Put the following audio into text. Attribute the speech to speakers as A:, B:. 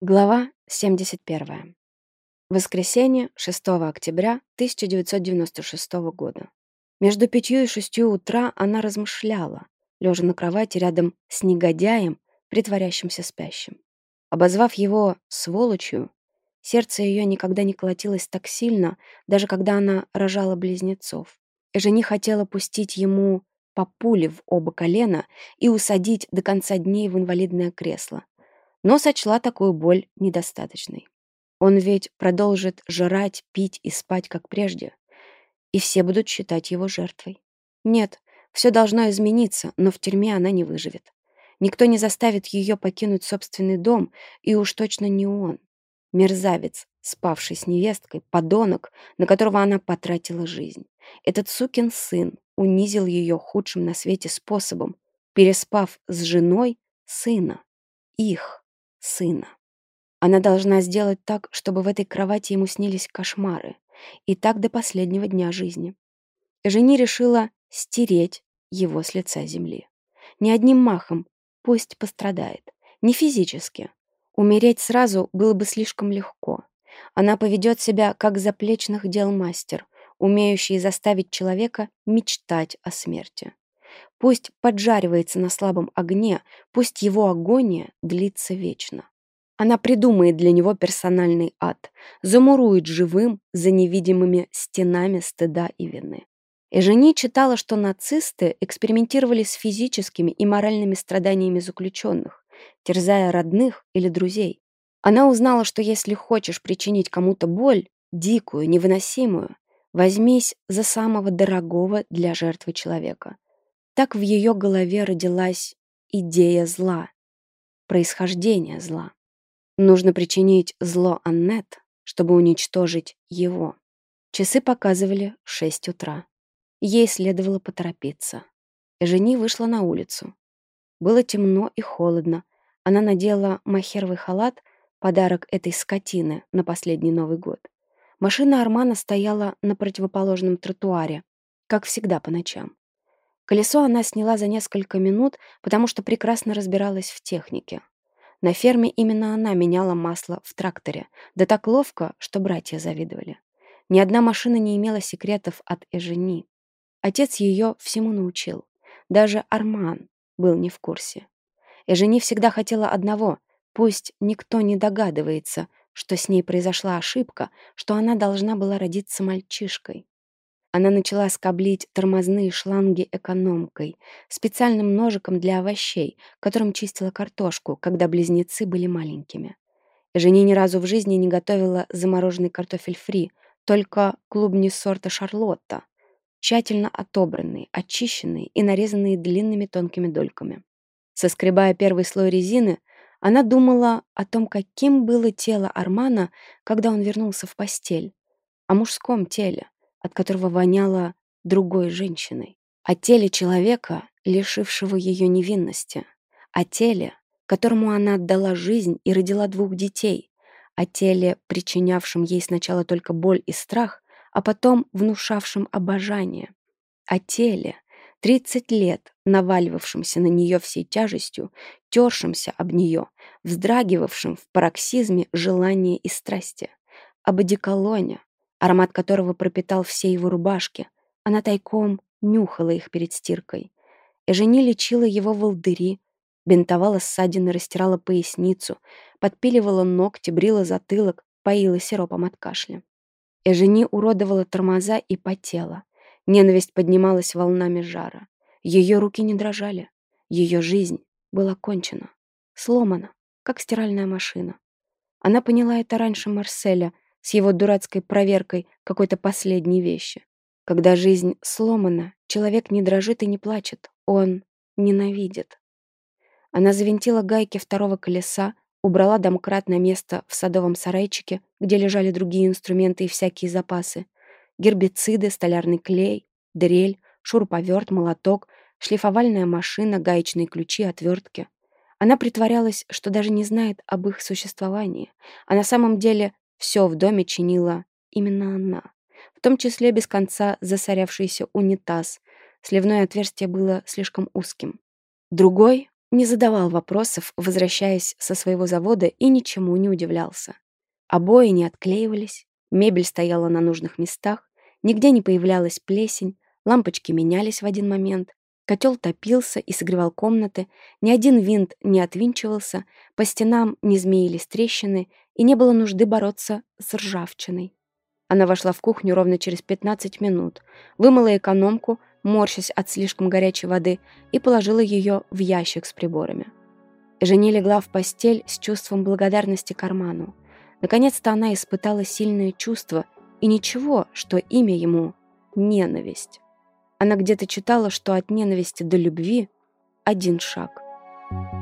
A: Глава 71. Воскресенье, 6 октября 1996 года. Между пятью и шестью утра она размышляла, лежа на кровати рядом с негодяем, притворящимся спящим. Обозвав его «сволочью», сердце ее никогда не колотилось так сильно, даже когда она рожала близнецов. Жени хотела пустить ему по пуле в оба колена и усадить до конца дней в инвалидное кресло, но сочла такую боль недостаточной. Он ведь продолжит жрать, пить и спать, как прежде, и все будут считать его жертвой. Нет, все должно измениться, но в тюрьме она не выживет. Никто не заставит ее покинуть собственный дом, и уж точно не он. Мерзавец, спавший с невесткой, подонок, на которого она потратила жизнь. Этот сукин сын унизил ее худшим на свете способом, переспав с женой сына, их сына. Она должна сделать так, чтобы в этой кровати ему снились кошмары. И так до последнего дня жизни. Жени решила стереть его с лица земли. Не одним махом, пусть пострадает. Не физически. Умереть сразу было бы слишком легко. Она поведет себя как заплечных дел мастер, умеющий заставить человека мечтать о смерти. Пусть поджаривается на слабом огне, пусть его агония длится вечно. Она придумает для него персональный ад, замурует живым за невидимыми стенами стыда и вины. Эжени читала, что нацисты экспериментировали с физическими и моральными страданиями заключенных, терзая родных или друзей. Она узнала, что если хочешь причинить кому-то боль, дикую, невыносимую, возьмись за самого дорогого для жертвы человека – так в ее голове родилась идея зла, происхождение зла. Нужно причинить зло Аннет, чтобы уничтожить его. Часы показывали 6 утра. Ей следовало поторопиться. Жени вышла на улицу. Было темно и холодно. Она надела махеровый халат, подарок этой скотины на последний Новый год. Машина Армана стояла на противоположном тротуаре, как всегда по ночам. Колесо она сняла за несколько минут, потому что прекрасно разбиралась в технике. На ферме именно она меняла масло в тракторе, да так ловко, что братья завидовали. Ни одна машина не имела секретов от Эжени. Отец ее всему научил. Даже Арман был не в курсе. Эжени всегда хотела одного — пусть никто не догадывается, что с ней произошла ошибка, что она должна была родиться мальчишкой. Она начала скоблить тормозные шланги экономкой, специальным ножиком для овощей, которым чистила картошку, когда близнецы были маленькими. Жене ни разу в жизни не готовила замороженный картофель фри, только клубни сорта Шарлотта, тщательно отобранные, очищенные и нарезанные длинными тонкими дольками. Соскребая первый слой резины, она думала о том, каким было тело Армана, когда он вернулся в постель, о мужском теле, от которого воняло другой женщиной. О теле человека, лишившего ее невинности. О теле, которому она отдала жизнь и родила двух детей. О теле, причинявшем ей сначала только боль и страх, а потом внушавшем обожание. О теле, 30 лет наваливавшимся на нее всей тяжестью, тершимся об нее, вздрагивавшим в пароксизме желания и страсти. Об одеколоне, аромат которого пропитал все его рубашки. Она тайком нюхала их перед стиркой. Эжени лечила его волдыри, бинтовала ссадины, растирала поясницу, подпиливала ногти, брила затылок, поила сиропом от кашля. Эжени уродовала тормоза и потела. Ненависть поднималась волнами жара. Ее руки не дрожали. Ее жизнь была кончена, сломана, как стиральная машина. Она поняла это раньше Марселя, с его дурацкой проверкой какой-то последней вещи. Когда жизнь сломана, человек не дрожит и не плачет, он ненавидит. Она завинтила гайки второго колеса, убрала домкрат на место в садовом сарайчике, где лежали другие инструменты и всякие запасы. Гербициды, столярный клей, дрель, шуруповерт, молоток, шлифовальная машина, гаечные ключи, отвертки. Она притворялась, что даже не знает об их существовании, а на самом деле все в доме чинила именно она, в том числе без конца засорявшийся унитаз. Сливное отверстие было слишком узким. Другой не задавал вопросов, возвращаясь со своего завода, и ничему не удивлялся. Обои не отклеивались, мебель стояла на нужных местах, нигде не появлялась плесень, лампочки менялись в один момент, Котел топился и согревал комнаты, ни один винт не отвинчивался, по стенам не змеились трещины, и не было нужды бороться с ржавчиной. Она вошла в кухню ровно через 15 минут, вымыла экономку, морщась от слишком горячей воды, и положила ее в ящик с приборами. Жени легла в постель с чувством благодарности карману. Наконец-то она испытала сильное чувство, и ничего, что имя ему — ненависть. Она где-то читала, что от ненависти до любви один шаг —